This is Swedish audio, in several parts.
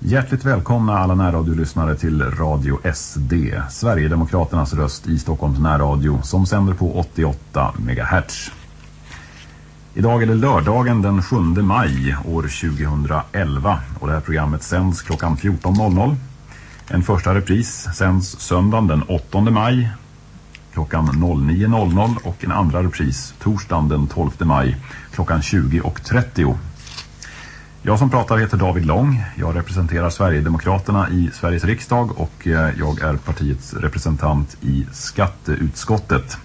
Hjärtligt välkomna alla närradiolyssnare till Radio SD, Sverigedemokraternas röst i Stockholms närradio som sänder på 88 MHz. Idag är det lördagen den 7 maj år 2011 och det här programmet sänds klockan 14.00. En första repris sänds söndagen den 8 maj klockan 09.00 och en andra repris torsdagen den 12 maj klockan 20.30. Jag som pratar heter David Lång. Jag representerar Sverigedemokraterna i Sveriges riksdag och eh, jag är partiets representant i skatteutskottet.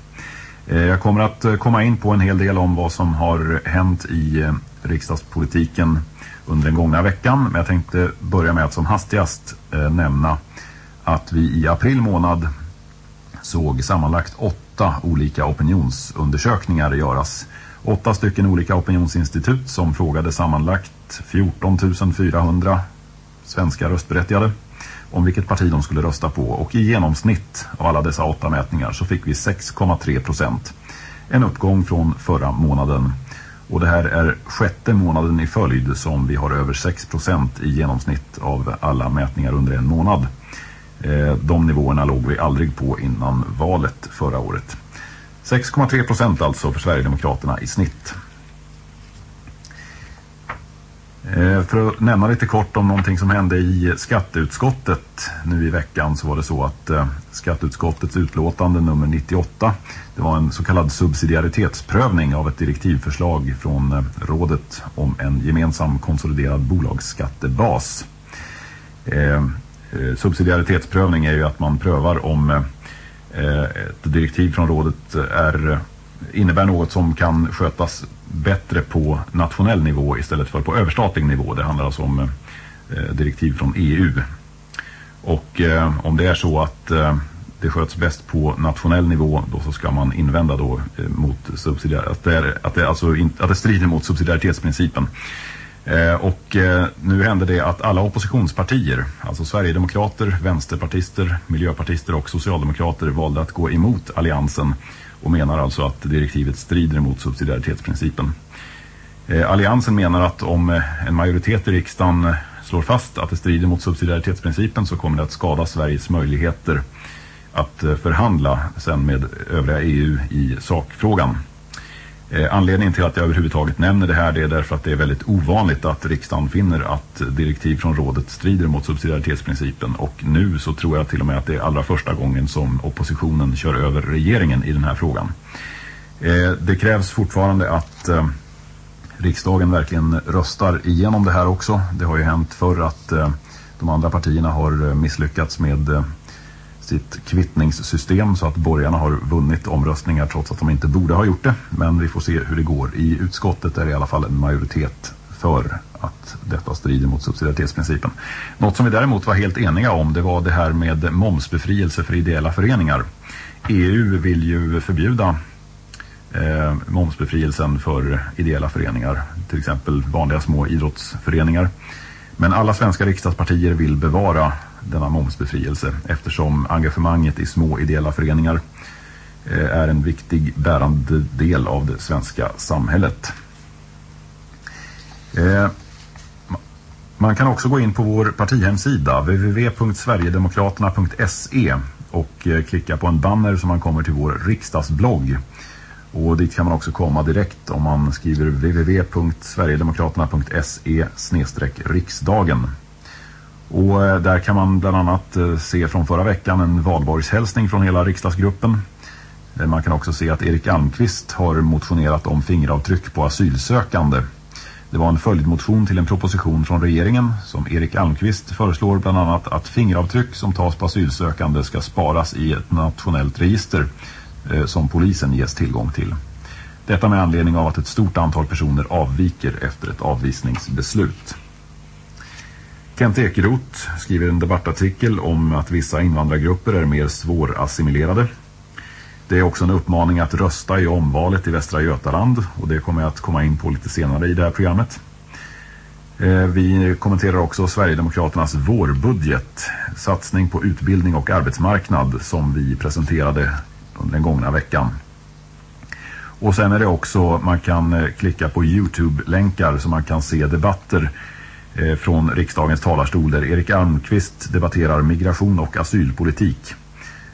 Eh, jag kommer att eh, komma in på en hel del om vad som har hänt i riksdagspolitiken under den gångna veckan. Men jag tänkte börja med att som hastigast nämna att vi i april månad såg sammanlagt åtta olika opinionsundersökningar göras. Åtta stycken olika opinionsinstitut som frågade sammanlagt 14 400 svenska röstberättigade om vilket parti de skulle rösta på. Och i genomsnitt av alla dessa åtta mätningar så fick vi 6,3 procent. En uppgång från förra månaden. Och det här är sjätte månaden i följd som vi har över 6 procent i genomsnitt av alla mätningar under en månad. Eh, de nivåerna låg vi aldrig på innan valet förra året. 6,3 procent alltså för Sverigedemokraterna i snitt. Eh, för att nämna lite kort om någonting som hände i skatteutskottet nu i veckan så var det så att eh, skatteutskottets utlåtande nummer 98 det var en så kallad subsidiaritetsprövning av ett direktivförslag från eh, rådet om en gemensam konsoliderad bolagsskattebas. Subsidiaritetsprövning är ju att man prövar om ett direktiv från rådet är, innebär något som kan skötas bättre på nationell nivå istället för på överstatlig nivå. Det handlar alltså om eh, direktiv från EU. Och eh, om det är så att eh, det sköts bäst på nationell nivå då så ska man invända då mot att det, är, att det, alltså in, att det strider mot subsidiaritetsprincipen. Eh, och eh, nu hände det att alla oppositionspartier, alltså Sverigedemokrater, vänsterpartister, miljöpartister och socialdemokrater valde att gå emot alliansen och menar alltså att direktivet strider mot subsidiaritetsprincipen. Eh, alliansen menar att om eh, en majoritet i riksdagen eh, slår fast att det strider mot subsidiaritetsprincipen så kommer det att skada Sveriges möjligheter att förhandla sen med övriga EU i sakfrågan. Eh, anledningen till att jag överhuvudtaget nämner det här det är därför att det är väldigt ovanligt att riksdagen finner att direktiv från rådet strider mot subsidiaritetsprincipen och nu så tror jag till och med att det är allra första gången som oppositionen kör över regeringen i den här frågan. Eh, det krävs fortfarande att eh, riksdagen verkligen röstar igenom det här också. Det har ju hänt förr att de andra partierna har misslyckats med sitt kvittningssystem så att borgarna har vunnit omröstningar trots att de inte borde ha gjort det. Men vi får se hur det går. I utskottet är det i alla fall en majoritet för att detta strider mot subsidiaritetsprincipen. Något som vi däremot var helt eniga om det var det här med momsbefrielse för ideella föreningar. EU vill ju förbjuda eh, momsbefrielsen för ideella föreningar, till exempel vanliga små idrottsföreningar. Men alla svenska riksdagspartier vill bevara denna momsbefrielse eftersom engagemanget i små ideella föreningar eh, är en viktig bärande del av det svenska samhället. Eh, man kan också gå in på vår partihemsida www.sverigedemokraterna.se och eh, klicka på en banner som man kommer till vår riksdagsblogg. Och dit kan man också komma direkt om man skriver www.sverigedemokraterna.se riksdagen. Och eh, där kan man bland annat eh, se från förra veckan en valborgshälsning från hela riksdagsgruppen. Eh, man kan också se att Erik Almqvist har motionerat om fingeravtryck på asylsökande. Det var en följdmotion till en proposition från regeringen som Erik Almqvist föreslår bland annat att fingeravtryck som tas på asylsökande ska sparas i ett nationellt register som polisen ges tillgång till. Detta med anledning av att ett stort antal personer avviker efter ett avvisningsbeslut. Kent Ekeroth skriver en debattartikel om att vissa invandrargrupper är mer svårassimilerade. Det är också en uppmaning att rösta i omvalet i Västra Götaland och det kommer jag att komma in på lite senare i det här programmet. Eh, vi kommenterar också Sverigedemokraternas vårbudget, satsning på utbildning och arbetsmarknad som vi presenterade under den gångna veckan. Och sen är det också, man kan eh, klicka på Youtube-länkar så man kan se debatter Eh, från riksdagens talarstol där Erik Almqvist debatterar migration och asylpolitik.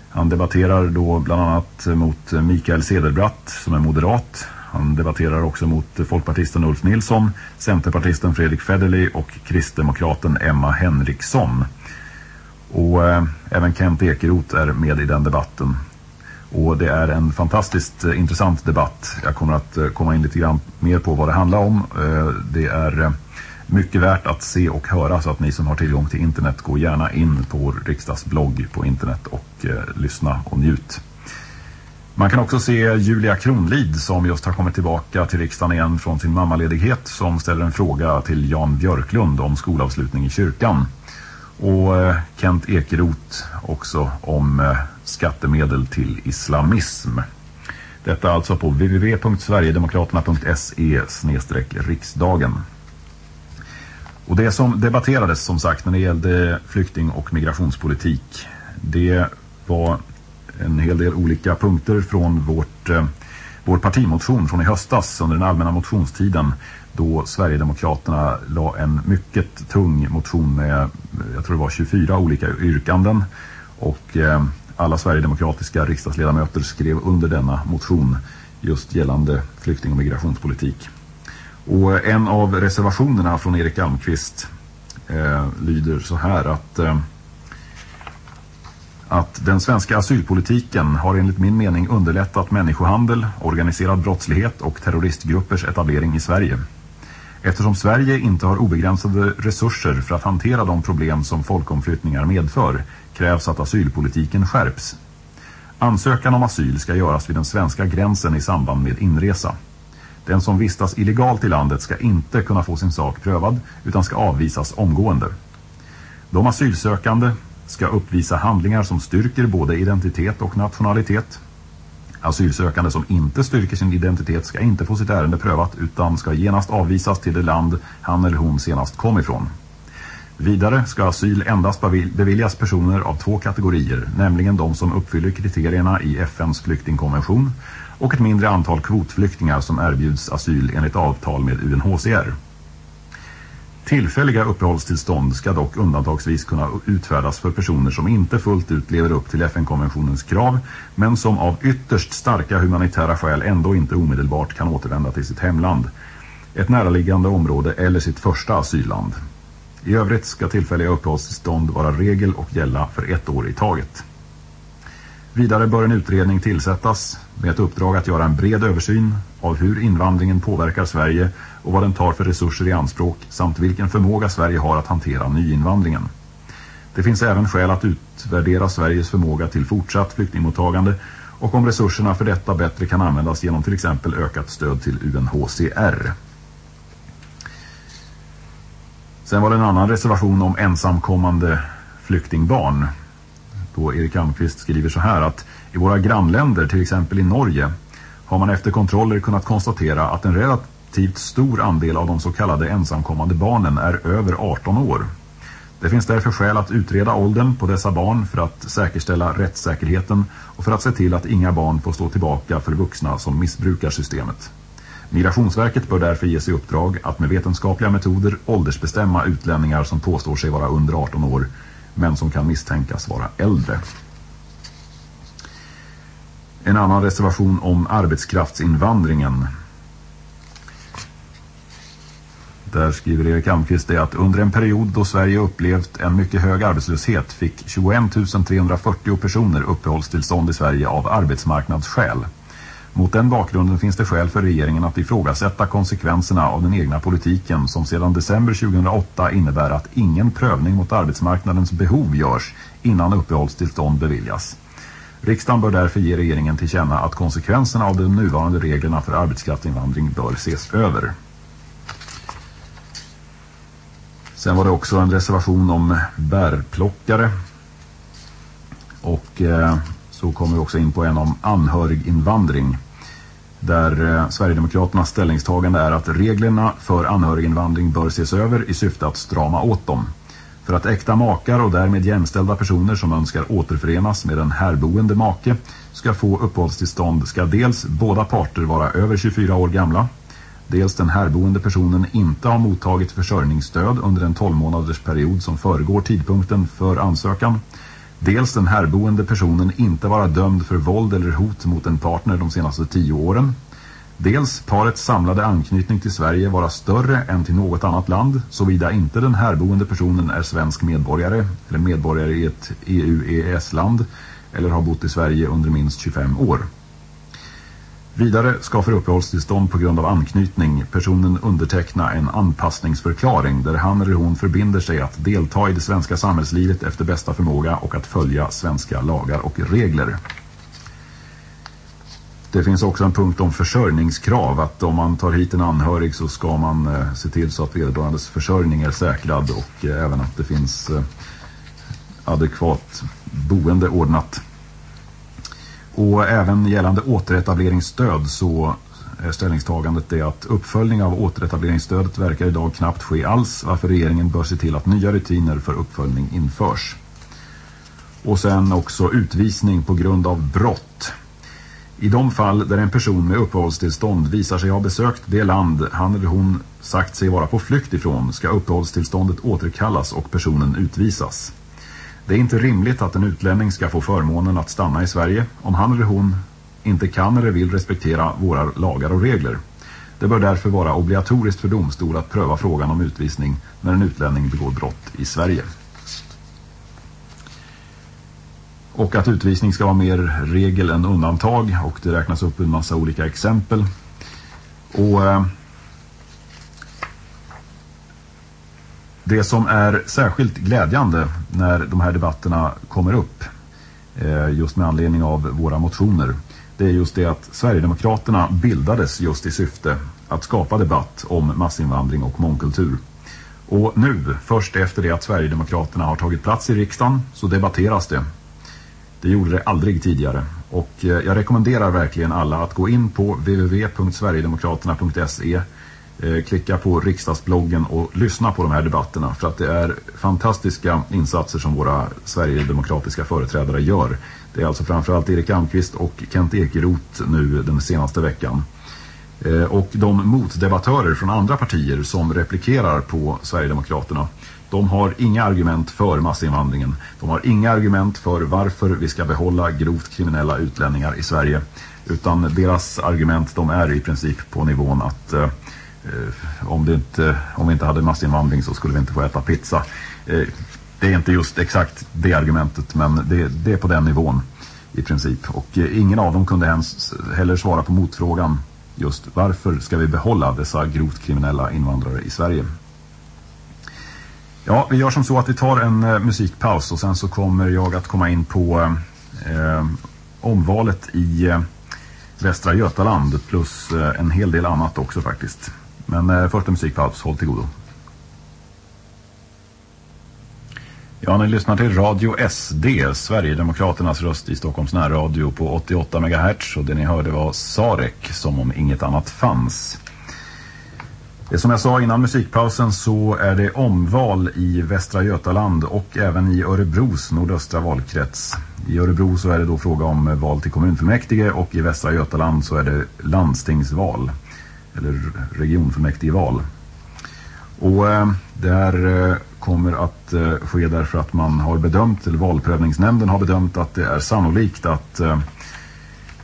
Han debatterar då bland annat mot Mikael Cederbratt som är moderat. Han debatterar också mot folkpartisten Ulf Nilsson, centerpartisten Fredrik Federley och kristdemokraten Emma Henriksson. Och eh, även Kent Ekeroth är med i den debatten. Och det är en fantastiskt eh, intressant debatt. Jag kommer att eh, komma in lite grann mer på vad det handlar om. Eh, det är eh, mycket värt att se och höra så att ni som har tillgång till internet går gärna in på vår riksdagsblogg på internet och eh, lyssna och njut. Man kan också se Julia Kronlid som just har kommit tillbaka till riksdagen igen från sin mammaledighet som ställer en fråga till Jan Björklund om skolavslutning i kyrkan. Och eh, Kent Ekeroth också om eh, skattemedel till islamism. Detta alltså på www.sverigedemokraterna.se riksdagen. Och det som debatterades som sagt när det gällde flykting- och migrationspolitik det var en hel del olika punkter från vårt, eh, vår partimotion från i höstas under den allmänna motionstiden då Sverigedemokraterna la en mycket tung motion med, jag tror det var 24 olika yrkanden och eh, alla Sverigedemokratiska riksdagsledamöter skrev under denna motion just gällande flykting- och migrationspolitik. Och eh, en av reservationerna från Erik Almqvist eh, lyder så här att eh, att den svenska asylpolitiken har enligt min mening underlättat människohandel, organiserad brottslighet och terroristgruppers etablering i Sverige. Eftersom Sverige inte har obegränsade resurser för att hantera de problem som folkomflyttningar medför krävs att asylpolitiken skärps. Ansökan om asyl ska göras vid den svenska gränsen i samband med inresa. Den som vistas illegalt i landet ska inte kunna få sin sak prövad utan ska avvisas omgående. De asylsökande ska uppvisa handlingar som styrker både identitet och nationalitet. Asylsökande som inte styrker sin identitet ska inte få sitt ärende prövat utan ska genast avvisas till det land han eller hon senast kom ifrån. Vidare ska asyl endast beviljas personer av två kategorier, nämligen de som uppfyller kriterierna i FNs flyktingkonvention och ett mindre antal kvotflyktingar som erbjuds asyl enligt avtal med UNHCR. Tillfälliga uppehållstillstånd ska dock undantagsvis kunna utfärdas för personer som inte fullt ut lever upp till FN-konventionens krav men som av ytterst starka humanitära skäl ändå inte omedelbart kan återvända till sitt hemland, ett näraliggande område eller sitt första asylland. I övrigt ska tillfälliga uppehållstillstånd vara regel och gälla för ett år i taget. Vidare bör en utredning tillsättas med ett uppdrag att göra en bred översyn av hur invandringen påverkar Sverige och vad den tar för resurser i anspråk samt vilken förmåga Sverige har att hantera nyinvandringen. Det finns även skäl att utvärdera Sveriges förmåga till fortsatt flyktingmottagande och om resurserna för detta bättre kan användas genom till exempel ökat stöd till UNHCR. Sen var det en annan reservation om ensamkommande flyktingbarn. Då Erik Almqvist skriver så här att i våra grannländer, till exempel i Norge, har man efter kontroller kunnat konstatera att en relativt stor andel av de så kallade ensamkommande barnen är över 18 år. Det finns därför skäl att utreda åldern på dessa barn för att säkerställa rättssäkerheten och för att se till att inga barn får stå tillbaka för vuxna som missbrukar systemet. Migrationsverket bör därför ges i uppdrag att med vetenskapliga metoder åldersbestämma utlänningar som påstår sig vara under 18 år men som kan misstänkas vara äldre. En annan reservation om arbetskraftsinvandringen. Där skriver Erik Almqvist det att under en period då Sverige upplevt en mycket hög arbetslöshet fick 21 340 personer uppehållstillstånd i Sverige av arbetsmarknadsskäl. Mot den bakgrunden finns det skäl för regeringen att ifrågasätta konsekvenserna av den egna politiken som sedan december 2008 innebär att ingen prövning mot arbetsmarknadens behov görs innan uppehållstillstånd beviljas. Riksdagen bör därför ge regeringen till känna att konsekvenserna av de nuvarande reglerna för arbetskraftsinvandring bör ses över. Sen var det också en reservation om bärplockare. Och eh, så kommer vi också in på en om anhöriginvandring där eh, Sverigedemokraternas ställningstagande är att reglerna för anhöriginvandring bör ses över i syfte att strama åt dem. För att äkta makar och därmed jämställda personer som önskar återförenas med en härboende make ska få uppehållstillstånd ska dels båda parter vara över 24 år gamla, dels den härboende personen inte har mottagit försörjningsstöd under en 12 månaders period som föregår tidpunkten för ansökan, dels den härboende personen inte vara dömd för våld eller hot mot en partner de senaste tio åren, dels parets samlade anknytning till Sverige vara större än till något annat land såvida inte den härboende personen är svensk medborgare eller medborgare i ett EU-EES-land eller har bott i Sverige under minst 25 år. Vidare ska för uppehållstillstånd på grund av anknytning personen underteckna en anpassningsförklaring där han eller hon förbinder sig att delta i det svenska samhällslivet efter bästa förmåga och att följa svenska lagar och regler. Det finns också en punkt om försörjningskrav att om man tar hit en anhörig så ska man eh, se till så att vederbörandes försörjning är säkrad och eh, även att det finns eh, adekvat boende ordnat. Och även gällande återetableringsstöd så eh, är ställningstagandet det att uppföljning av återetableringsstödet verkar idag knappt ske alls varför regeringen bör se till att nya rutiner för uppföljning införs. Och sen också utvisning på grund av brott. I de fall där en person med uppehållstillstånd visar sig ha besökt det land han eller hon sagt sig vara på flykt ifrån ska uppehållstillståndet återkallas och personen utvisas. Det är inte rimligt att en utlänning ska få förmånen att stanna i Sverige om han eller hon inte kan eller vill respektera våra lagar och regler. Det bör därför vara obligatoriskt för domstol att pröva frågan om utvisning när en utlänning begår brott i Sverige. Och att utvisning ska vara mer regel än undantag och det räknas upp en massa olika exempel. Och eh, Det som är särskilt glädjande när de här debatterna kommer upp eh, just med anledning av våra motioner det är just det att Sverigedemokraterna bildades just i syfte att skapa debatt om massinvandring och mångkultur. Och nu, först efter det att Sverigedemokraterna har tagit plats i riksdagen så debatteras det. Det gjorde det aldrig tidigare. Och eh, jag rekommenderar verkligen alla att gå in på www.sverigedemokraterna.se Eh, klicka på riksdagsbloggen och lyssna på de här debatterna för att det är fantastiska insatser som våra Sverigedemokratiska företrädare gör. Det är alltså framförallt Erik Almqvist och Kent Ekeroth nu den senaste veckan. Eh, och de motdebattörer från andra partier som replikerar på Sverigedemokraterna de har inga argument för massinvandringen. De har inga argument för varför vi ska behålla grovt kriminella utlänningar i Sverige. Utan deras argument de är i princip på nivån att Eh, Eh, om, det inte, om vi inte hade massinvandring så skulle vi inte få äta pizza. Eh, det är inte just exakt det argumentet men det, det är på den nivån i princip. Och eh, ingen av dem kunde ens heller svara på motfrågan just varför ska vi behålla dessa grovt kriminella invandrare i Sverige. Ja, vi gör som så att vi tar en eh, musikpaus och sen så kommer jag att komma in på eh, omvalet i eh, Västra Götaland plus en hel del annat också faktiskt. Men eh, först en musikpaus, håll till godo. Ja, ni lyssnar till Radio SD, Sverigedemokraternas röst i Stockholms närradio på 88 MHz och det ni hörde var Sarek, som om inget annat fanns. Det som jag sa innan musikpausen så är det omval i Västra Götaland och även i Örebros nordöstra valkrets. I Örebro så är det då fråga om val till kommunfullmäktige och i Västra Götaland så är det landstingsval eller regionfullmäktigeval. Och eh, det här eh, kommer att eh, ske därför att man har bedömt, eller valprövningsnämnden har bedömt att det är sannolikt att,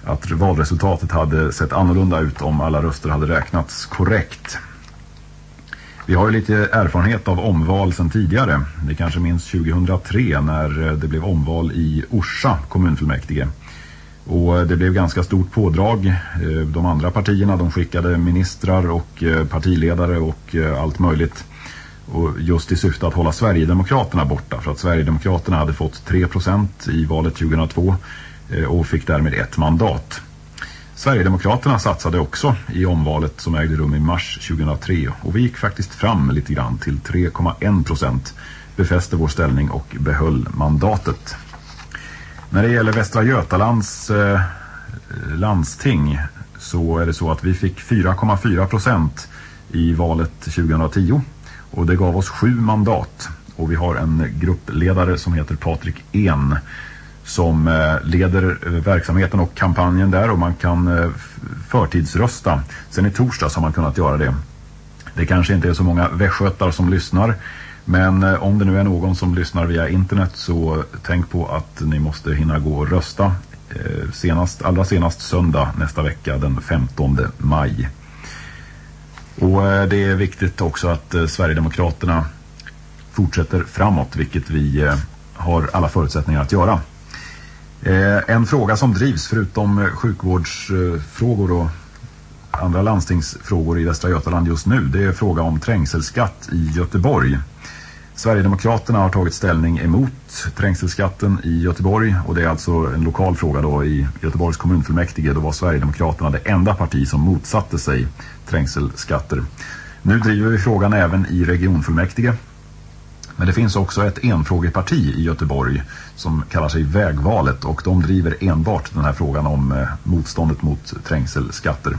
att valresultatet hade sett annorlunda ut om alla röster hade räknats korrekt. Vi har ju lite erfarenhet av omval sedan tidigare. Ni kanske minns 2003 när det blev omval i Orsa kommunfullmäktige. Och eh, det blev ganska stort pådrag. Eh, de andra partierna de skickade ministrar och eh, partiledare och allt möjligt. Och just i syfte att hålla Sverigedemokraterna borta. För att Sverigedemokraterna hade fått 3% i valet 2002 och fick därmed ett mandat. Sverigedemokraterna satsade också i omvalet som ägde rum i mars 2003 och vi gick faktiskt fram lite grann till 3,1% befäste vår ställning och behöll mandatet. När det gäller Västra Götalands eh, landsting så är det så att vi fick 4,4 procent i valet 2010 och det gav oss sju mandat och vi har en gruppledare som heter Patrik En som eh, leder verksamheten och kampanjen där och man kan eh, förtidsrösta. Sen i torsdag har man kunnat göra det. Det kanske inte är så många västgötar som lyssnar men eh, om det nu är någon som lyssnar via internet så tänk på att ni måste hinna gå och rösta eh, senast, allra senast söndag nästa vecka den 15 maj. Och eh, det är viktigt också att Sverigedemokraterna fortsätter framåt vilket vi har alla förutsättningar att göra. En fråga som drivs förutom sjukvårdsfrågor och andra landstingsfrågor i Västra Götaland just nu det är fråga om trängselskatt i Göteborg. Sverigedemokraterna har tagit ställning emot trängselskatten i Göteborg och det är alltså en lokal fråga då i Göteborgs kommunfullmäktige. Då var Sverigedemokraterna det enda parti som motsatte sig trängselskatter. Nu driver vi frågan även i regionfullmäktige men det finns också ett enfrågeparti i Göteborg som kallar sig Vägvalet och de driver enbart den här frågan om eh, motståndet mot trängselskatter.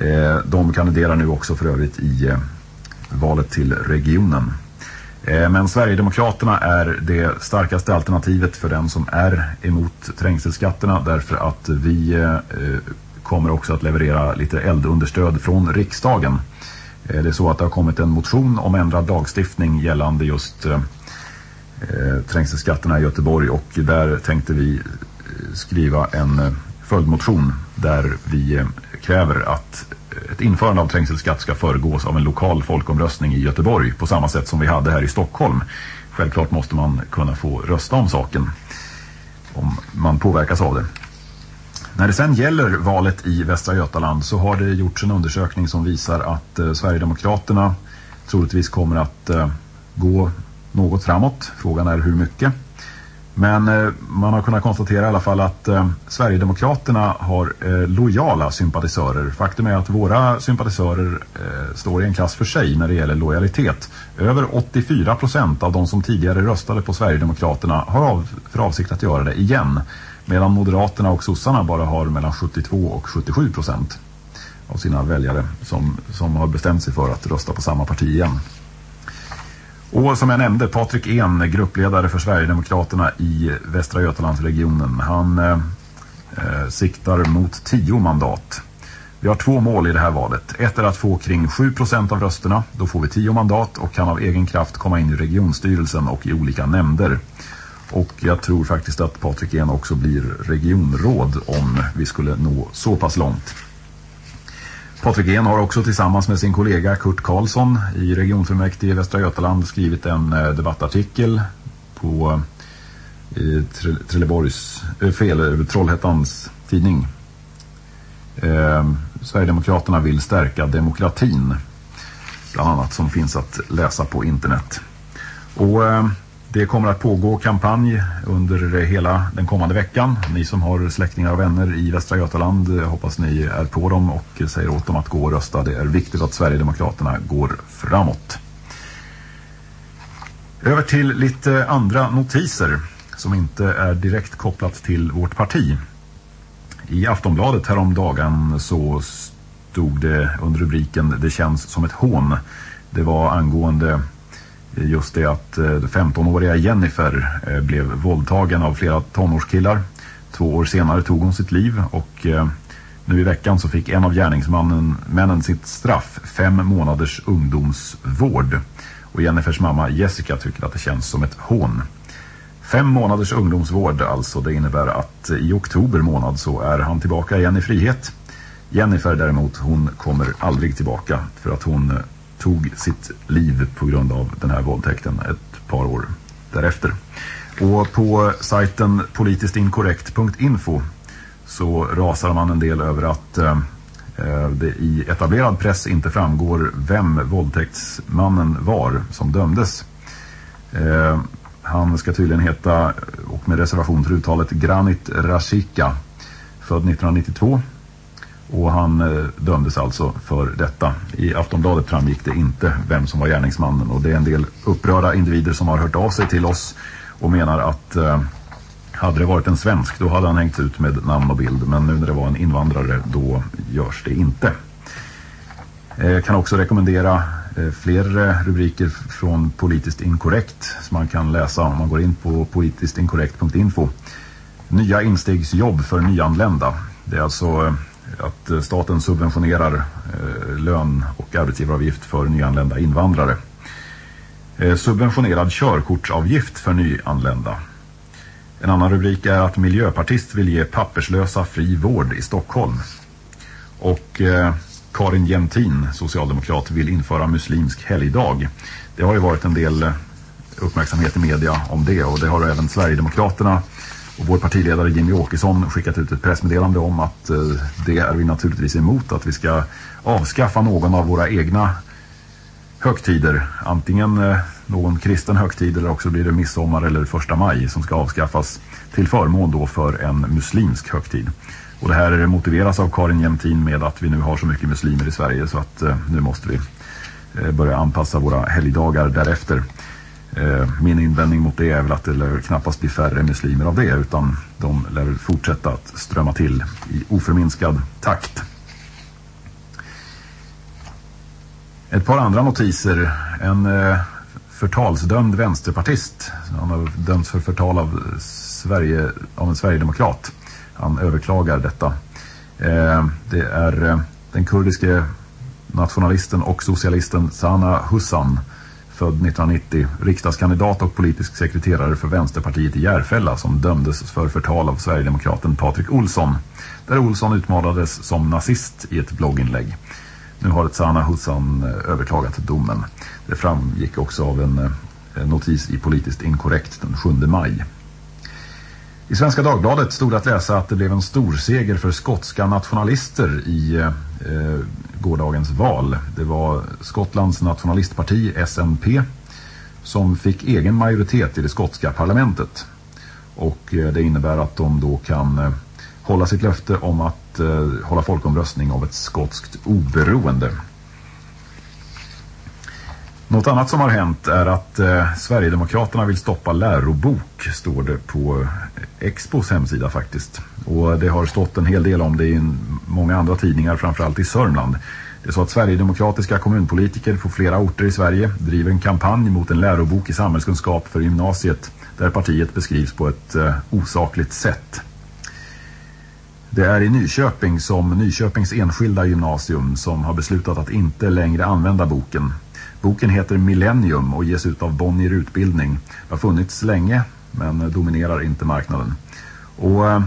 Eh, de kandiderar nu också för övrigt i eh, valet till regionen. Eh, men Sverigedemokraterna är det starkaste alternativet för den som är emot trängselskatterna därför att vi eh, kommer också att leverera lite eldunderstöd från riksdagen. Eh, det är så att det har kommit en motion om ändrad lagstiftning gällande just trängselskatterna i Göteborg och där tänkte vi skriva en följdmotion där vi kräver att ett införande av trängselskatt ska föregås av en lokal folkomröstning i Göteborg på samma sätt som vi hade här i Stockholm. Självklart måste man kunna få rösta om saken om man påverkas av det. När det sen gäller valet i Västra Götaland så har det gjorts en undersökning som visar att eh, Sverigedemokraterna troligtvis kommer att eh, gå något framåt. Frågan är hur mycket. Men eh, man har kunnat konstatera i alla fall att eh, Sverigedemokraterna har eh, lojala sympatisörer. Faktum är att våra sympatisörer står i en klass för sig när det gäller lojalitet. Över 84 procent av de som tidigare röstade på Sverigedemokraterna har av, för avsikt att göra det igen. Medan Moderaterna och sossarna bara har mellan 72 och 77 procent av sina väljare som, som har bestämt sig för att rösta på samma parti igen. Och som jag nämnde, Patrik En, gruppledare för Sverigedemokraterna i Västra Götalandsregionen. Han eh, eh, siktar mot tio mandat. Vi har två mål i det här valet. Ett är att få kring 7 procent av rösterna. Då får vi tio mandat och kan av egen kraft komma in i regionstyrelsen och i olika nämnder. Och jag tror faktiskt att Patrik En också blir regionråd om vi skulle nå så pass långt. Patrik En har också tillsammans med sin kollega Kurt Karlsson i regionfullmäktige i Västra Götaland skrivit en eh, debattartikel på eh, Trelleborgs, eh, fel, Trollhättans tidning. Eh, Sverigedemokraterna vill stärka demokratin bland annat som finns att läsa på internet. Och eh, det kommer att pågå kampanj under hela den kommande veckan. Ni som har släktingar och vänner i Västra Götaland eh, hoppas ni är på dem och säger åt dem att gå och rösta. Det är viktigt att Sverigedemokraterna går framåt. Över till lite andra notiser som inte är direkt kopplat till vårt parti. I Aftonbladet häromdagen så stod det under rubriken Det känns som ett hån. Det var angående just det att eh, 15-åriga Jennifer eh, blev våldtagen av flera tonårskillar. Två år senare tog hon sitt liv och eh, nu i veckan så fick en av gärningsmännen sitt straff, fem månaders ungdomsvård. Och Jennifers mamma Jessica tycker att det känns som ett hån. Fem månaders ungdomsvård alltså, det innebär att i oktober månad så är han tillbaka igen i frihet. Jennifer däremot, hon kommer aldrig tillbaka för att hon tog sitt liv på grund av den här våldtäkten ett par år därefter. Och på sajten politistinkorrekt.info så rasar man en del över att eh, eh, det i etablerad press inte framgår vem våldtäktsmannen var som dömdes. Eh, han ska tydligen heta, och med reservation för uttalet, Granit Rashika, född 1992 och han eh, dömdes alltså för detta. I Aftonbladet framgick det inte vem som var gärningsmannen och det är en del upprörda individer som har hört av sig till oss och menar att eh, hade det varit en svensk då hade han hängt ut med namn och bild men nu när det var en invandrare då görs det inte. Eh, jag eh, kan också rekommendera eh, fler eh, rubriker från Politiskt Inkorrekt som man kan läsa om man går in på politistinkorrekt.info. nya instegsjobb för nyanlända. Det är alltså eh, att eh, staten subventionerar eh, lön och arbetsgivaravgift för nyanlända invandrare. Eh, subventionerad körkortsavgift för nyanlända. En annan rubrik är att miljöpartist vill ge papperslösa fri vård i Stockholm. Och Karin Jämtin, socialdemokrat, vill införa muslimsk helgdag. Det har ju varit en del uppmärksamhet i media om det och det har även Sverigedemokraterna och vår partiledare Jimmy Åkesson skickat ut ett pressmeddelande om att eh, det är vi naturligtvis emot att vi ska avskaffa någon av våra egna högtider. Antingen eh, någon kristen högtid eller också blir det midsommar eller första maj som ska avskaffas till förmån då för en muslimsk högtid. Och det här motiveras av Karin Jämtin med att vi nu har så mycket muslimer i Sverige så att eh, nu måste vi börja anpassa våra helgdagar därefter. Eh, min invändning mot det är väl att det lär knappast bli färre muslimer av det utan de lär fortsätta att strömma till i oförminskad takt. Ett par andra notiser. En eh, förtalsdömd vänsterpartist. Han har dömts för förtal av, Sverige, av en Sverigedemokrat. Han överklagar detta. Eh, det är den kurdiske nationalisten och socialisten Sana Hussan född 1990, riksdagskandidat och politisk sekreterare för Vänsterpartiet i Järfälla som dömdes för förtal av Sverigedemokraten Patrik Olsson. Där Olsson utmanades som nazist i ett blogginlägg. Nu har ett Sana Hussan eh, överklagat domen. Det framgick också av en eh, notis i politiskt inkorrekt den 7 maj. I Svenska Dagbladet stod att läsa att det blev en stor seger för skotska nationalister i eh, eh gårdagens val. Det var Skottlands nationalistparti SNP som fick egen majoritet i det skotska parlamentet. Och eh, det innebär att de då kan eh, hålla sitt löfte om att eh, hålla folkomröstning av ett skotskt oberoende. Något annat som har hänt är att eh, Sverigedemokraterna vill stoppa lärobok, står det på eh, Expos hemsida faktiskt. Och det har stått en hel del om det i många andra tidningar, framförallt i Sörmland. Det är så att Sverigedemokratiska kommunpolitiker på flera orter i Sverige driver en kampanj mot en lärobok i samhällskunskap för gymnasiet där partiet beskrivs på ett eh, osakligt sätt. Det är i Nyköping som Nyköpings enskilda gymnasium som har beslutat att inte längre använda boken. Boken heter Millennium och ges ut av Bonnier Utbildning. Det har funnits länge men dominerar inte marknaden. Och eh,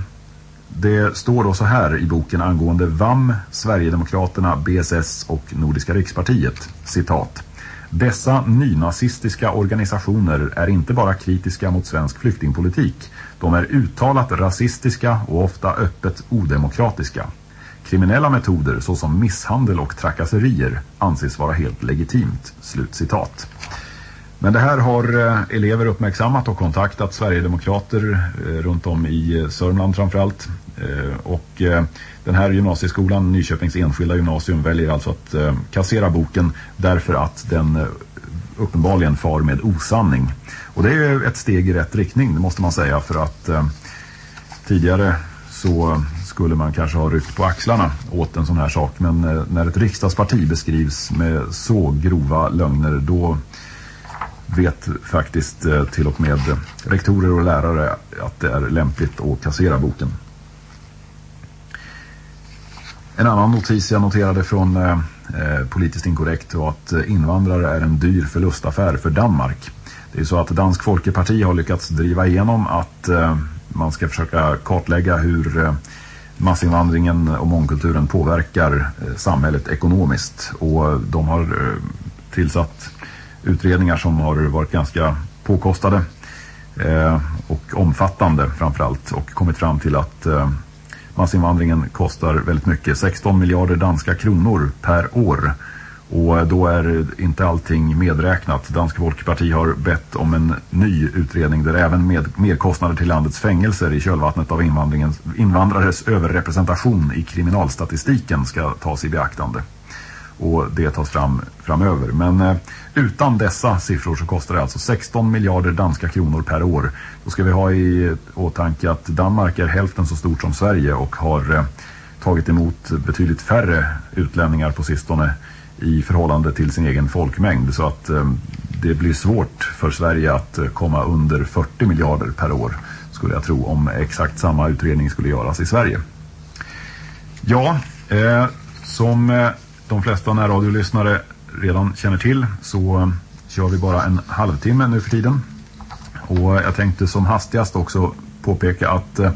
det står då så här i boken angående VAM, Sverigedemokraterna, BSS och Nordiska rikspartiet. Citat. Dessa nynazistiska organisationer är inte bara kritiska mot svensk flyktingpolitik. De är uttalat rasistiska och ofta öppet odemokratiska. Kriminella metoder såsom misshandel och trakasserier anses vara helt legitimt. Slutcitat. Men det här har eh, elever uppmärksammat och kontaktat Sverigedemokrater eh, runt om i eh, Sörmland framförallt. Och den här gymnasieskolan, Nyköpings enskilda gymnasium, väljer alltså att kassera boken därför att den uppenbarligen far med osanning. Och det är ett steg i rätt riktning, det måste man säga, för att tidigare så skulle man kanske ha ryckt på axlarna åt en sån här sak. Men eh, när ett riksdagsparti beskrivs med så grova lögner då vet faktiskt eh, till och med rektorer och lärare att det är lämpligt att kassera boken. En annan notis jag noterade från eh, eh politiskt inkorrekt var att invandrare är en dyr förlustaffär för Danmark. Det är så att Dansk Folkeparti har lyckats driva igenom att eh, man ska försöka kartlägga hur eh, massinvandringen och mångkulturen påverkar eh, samhället ekonomiskt. Och de har eh, tillsatt utredningar som har varit ganska påkostade eh, och omfattande framförallt och kommit fram till att massinvandringen kostar väldigt mycket, 16 miljarder danska kronor per år och eh, då är inte allting medräknat. Dansk Folkeparti har bett om en ny utredning där även med merkostnader till landets fängelser i kölvattnet av invandrares överrepresentation i kriminalstatistiken ska tas i beaktande. Och det tas fram framöver. Men eh, utan dessa siffror så kostar det alltså 16 miljarder danska kronor per år. Då ska vi ha i åtanke att Danmark är hälften så stort som Sverige och har eh, tagit emot betydligt färre utlänningar på sistone i förhållande till sin egen folkmängd så att eh, det blir svårt för Sverige att eh, komma under 40 miljarder per år skulle jag tro om exakt samma utredning skulle göras i Sverige. Ja, eh, som eh, de flesta närradiolyssnare redan känner till så kör vi bara en halvtimme nu för tiden. Och jag tänkte som hastigast också påpeka att eh,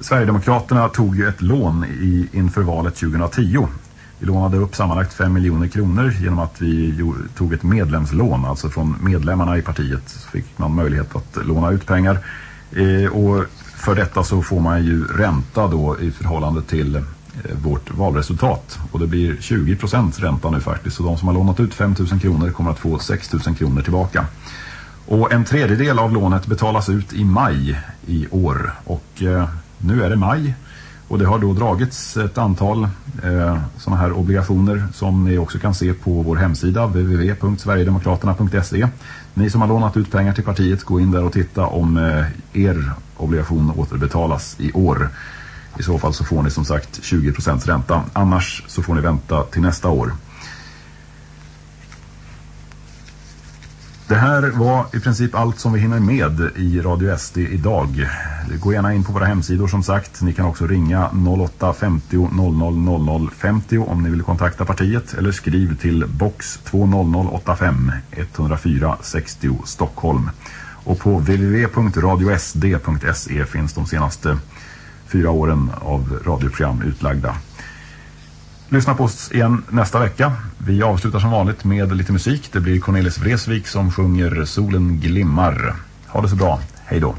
Sverigedemokraterna tog ju ett lån i, inför valet 2010. Vi lånade upp sammanlagt 5 miljoner kronor genom att vi tog ett medlemslån. Alltså från medlemmarna i partiet så fick man möjlighet att låna ut pengar. Eh, och för detta så får man ju ränta då i förhållande till eh, vårt valresultat. Och det blir 20 procent ränta nu faktiskt. Så de som har lånat ut 5 000 kronor kommer att få 6 000 kronor tillbaka. Och en tredjedel av lånet betalas ut i maj i år. Och eh, nu är det maj. Och det har då dragits ett antal eh, sådana här obligationer som ni också kan se på vår hemsida www.sverigedemokraterna.se. Ni som har lånat ut pengar till partiet, gå in där och titta om eh, er obligation återbetalas i år. I så fall så får ni som sagt 20% ränta. Annars så får ni vänta till nästa år. Det här var i princip allt som vi hinner med i Radio SD idag. Gå gärna in på våra hemsidor som sagt. Ni kan också ringa 08 50 00 00 50 om ni vill kontakta partiet. Eller skriv till box 20085 104 60 Stockholm. Och på www.radiosd.se finns de senaste fyra åren av radioprogram utlagda. Lyssna på oss igen nästa vecka. Vi avslutar som vanligt med lite musik. Det blir Cornelis Vreeswijk som sjunger Solen glimmar. Ha det så bra. Hej då.